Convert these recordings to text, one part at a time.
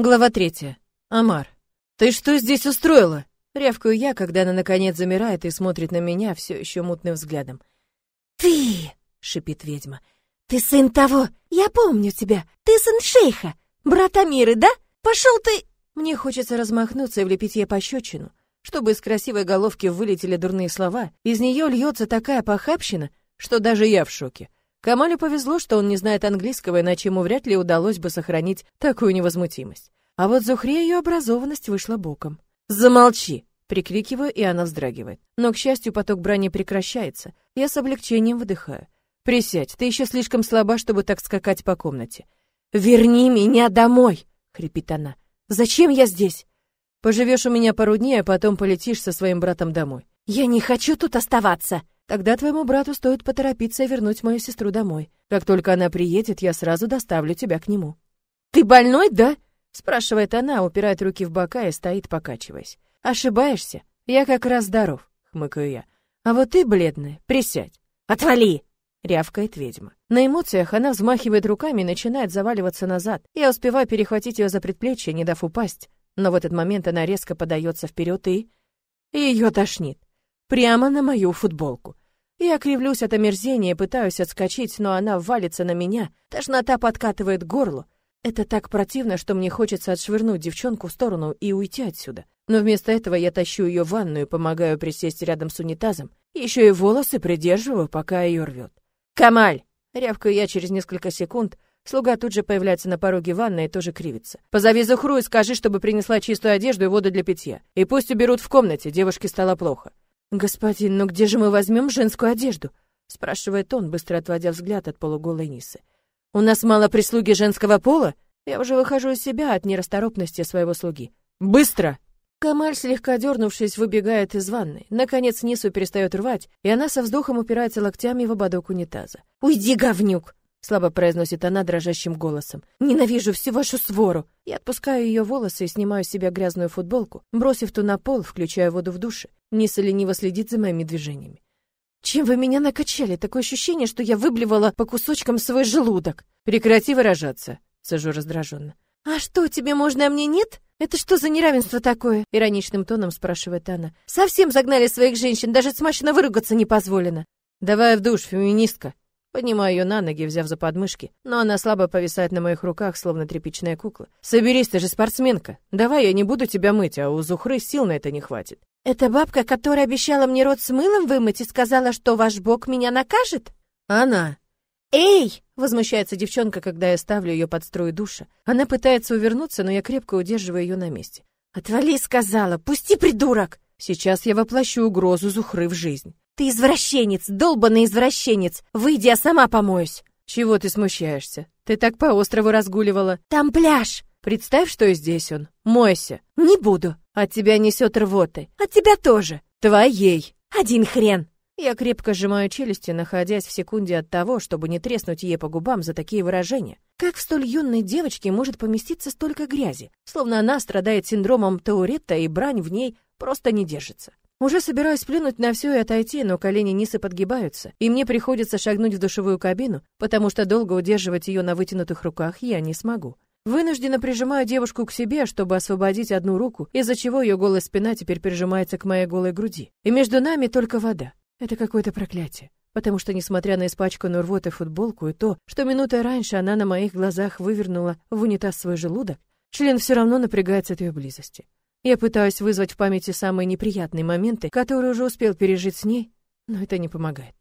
Глава третья. Амар. «Ты что здесь устроила?» Рявкаю я, когда она наконец замирает и смотрит на меня все еще мутным взглядом. «Ты!» — шипит ведьма. «Ты сын того! Я помню тебя! Ты сын шейха! Брат Амиры, да? Пошел ты...» Мне хочется размахнуться и влепить ей пощечину, чтобы из красивой головки вылетели дурные слова. Из нее льется такая похабщина, что даже я в шоке. Камалю повезло, что он не знает английского, иначе ему вряд ли удалось бы сохранить такую невозмутимость. А вот Зухре ее образованность вышла боком. «Замолчи!» — прикрикиваю, и она вздрагивает. Но, к счастью, поток брани прекращается. Я с облегчением выдыхаю. «Присядь, ты еще слишком слаба, чтобы так скакать по комнате». «Верни меня домой!» — хрипит она. «Зачем я здесь?» «Поживешь у меня пару дней, а потом полетишь со своим братом домой». «Я не хочу тут оставаться!» Тогда твоему брату стоит поторопиться вернуть мою сестру домой. Как только она приедет, я сразу доставлю тебя к нему». «Ты больной, да?» — спрашивает она, упирает руки в бока и стоит, покачиваясь. «Ошибаешься. Я как раз здоров», — хмыкаю я. «А вот ты бледная. Присядь». «Отвали!» — рявкает ведьма. На эмоциях она взмахивает руками и начинает заваливаться назад. Я успеваю перехватить ее за предплечье, не дав упасть. Но в этот момент она резко подается вперед и... Ее тошнит. Прямо на мою футболку. Я кривлюсь от омерзения пытаюсь отскочить, но она валится на меня, тошнота подкатывает горло. Это так противно, что мне хочется отшвырнуть девчонку в сторону и уйти отсюда. Но вместо этого я тащу ее в ванную помогаю присесть рядом с унитазом, еще и волосы придерживаю, пока ее рвет. «Камаль!» — рявкаю я через несколько секунд, Слуга тут же появляется на пороге ванной и тоже кривится. «Позови Зухру и скажи, чтобы принесла чистую одежду и воду для питья. И пусть уберут в комнате, девушке стало плохо. «Господин, ну где же мы возьмем женскую одежду?» — спрашивает он, быстро отводя взгляд от полуголой Нисы. «У нас мало прислуги женского пола?» Я уже выхожу из себя от нерасторопности своего слуги. «Быстро!» Камаль, слегка дернувшись, выбегает из ванной. Наконец Нису перестает рвать, и она со вздохом упирается локтями в ободок унитаза. «Уйди, говнюк!» слабо произносит она дрожащим голосом. Ненавижу всю вашу свору. Я отпускаю ее волосы и снимаю с себя грязную футболку, бросив ту на пол, включая воду в душе. Ниса лениво следит за моими движениями. Чем вы меня накачали? Такое ощущение, что я выблевала по кусочкам свой желудок. Прекрати выражаться, сажу раздраженно. А что, тебе можно, а мне нет? Это что за неравенство такое? Ироничным тоном спрашивает она. Совсем загнали своих женщин, даже смачно выругаться не позволено. Давай в душ, феминистка. Поднимаю ее на ноги, взяв за подмышки, но она слабо повисает на моих руках, словно тряпичная кукла. «Соберись, ты же спортсменка. Давай я не буду тебя мыть, а у Зухры сил на это не хватит». «Это бабка, которая обещала мне рот с мылом вымыть и сказала, что ваш бог меня накажет?» «Она». «Эй!» — возмущается девчонка, когда я ставлю ее под струю душа. Она пытается увернуться, но я крепко удерживаю ее на месте. «Отвали!» — сказала. «Пусти, придурок!» Сейчас я воплощу угрозу Зухры в жизнь. «Ты извращенец, долбанный извращенец! Выйди, я сама помоюсь!» «Чего ты смущаешься? Ты так по острову разгуливала!» «Там пляж!» «Представь, что и здесь он! Мойся!» «Не буду!» «От тебя несет рвотой!» «От тебя тоже!» «Твоей!» «Один хрен!» Я крепко сжимаю челюсти, находясь в секунде от того, чтобы не треснуть ей по губам за такие выражения. Как в столь юной девочке может поместиться столько грязи? Словно она страдает синдромом Тауретта, и брань в ней просто не держится. Уже собираюсь плюнуть на все и отойти, но колени Нисы подгибаются, и мне приходится шагнуть в душевую кабину, потому что долго удерживать ее на вытянутых руках я не смогу. Вынужденно прижимаю девушку к себе, чтобы освободить одну руку, из-за чего ее голая спина теперь прижимается к моей голой груди. И между нами только вода. Это какое-то проклятие. Потому что, несмотря на испачканную рвотой футболку и то, что минутой раньше она на моих глазах вывернула в унитаз свой желудок, член все равно напрягается от ее близости. Я пытаюсь вызвать в памяти самые неприятные моменты, которые уже успел пережить с ней, но это не помогает.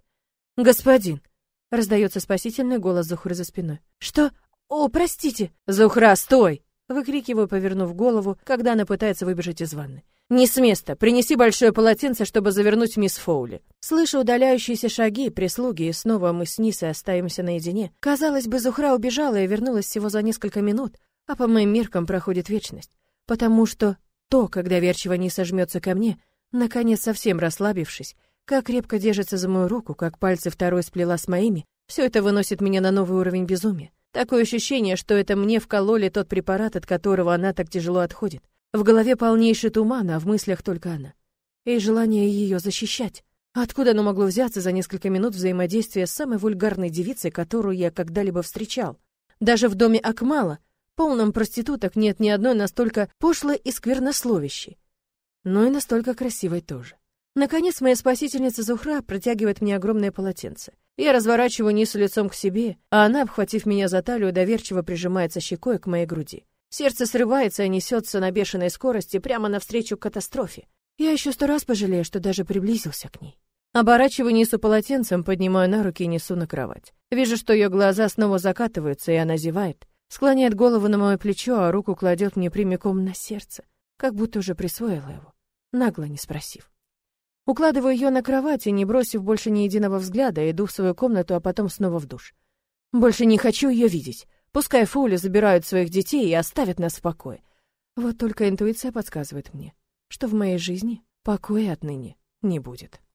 «Господин!» — раздается спасительный голос Зухры за спиной. «Что? О, простите!» «Зухра, стой!» — выкрикиваю, повернув голову, когда она пытается выбежать из ванны. «Не с места! Принеси большое полотенце, чтобы завернуть мисс Фоули!» Слышу удаляющиеся шаги, прислуги, и снова мы с Нисой остаемся наедине. Казалось бы, Зухра убежала и вернулась всего за несколько минут, а по моим меркам проходит вечность. Потому что то, когда верчиво не сожмется ко мне, наконец совсем расслабившись, как крепко держится за мою руку, как пальцы второй сплела с моими, все это выносит меня на новый уровень безумия. Такое ощущение, что это мне вкололи тот препарат, от которого она так тяжело отходит. В голове полнейший туман, а в мыслях только она. И желание ее защищать. Откуда оно могло взяться за несколько минут взаимодействия с самой вульгарной девицей, которую я когда-либо встречал? Даже в доме Акмала, полном проституток нет ни одной настолько пошлой и сквернословящей, но и настолько красивой тоже. Наконец, моя спасительница Зухра протягивает мне огромное полотенце. Я разворачиваю Нису лицом к себе, а она, обхватив меня за талию, доверчиво прижимается щекой к моей груди. Сердце срывается и несется на бешеной скорости прямо навстречу катастрофе. Я еще сто раз пожалею, что даже приблизился к ней. Оборачиваю Нису полотенцем, поднимаю на руки и несу на кровать. Вижу, что ее глаза снова закатываются, и она зевает. Склоняет голову на мое плечо, а руку кладет мне прямиком на сердце, как будто уже присвоила его, нагло не спросив. Укладываю ее на кровать и, не бросив больше ни единого взгляда, иду в свою комнату, а потом снова в душ. Больше не хочу ее видеть. Пускай Фули забирают своих детей и оставят нас в покое. Вот только интуиция подсказывает мне, что в моей жизни покоя отныне не будет.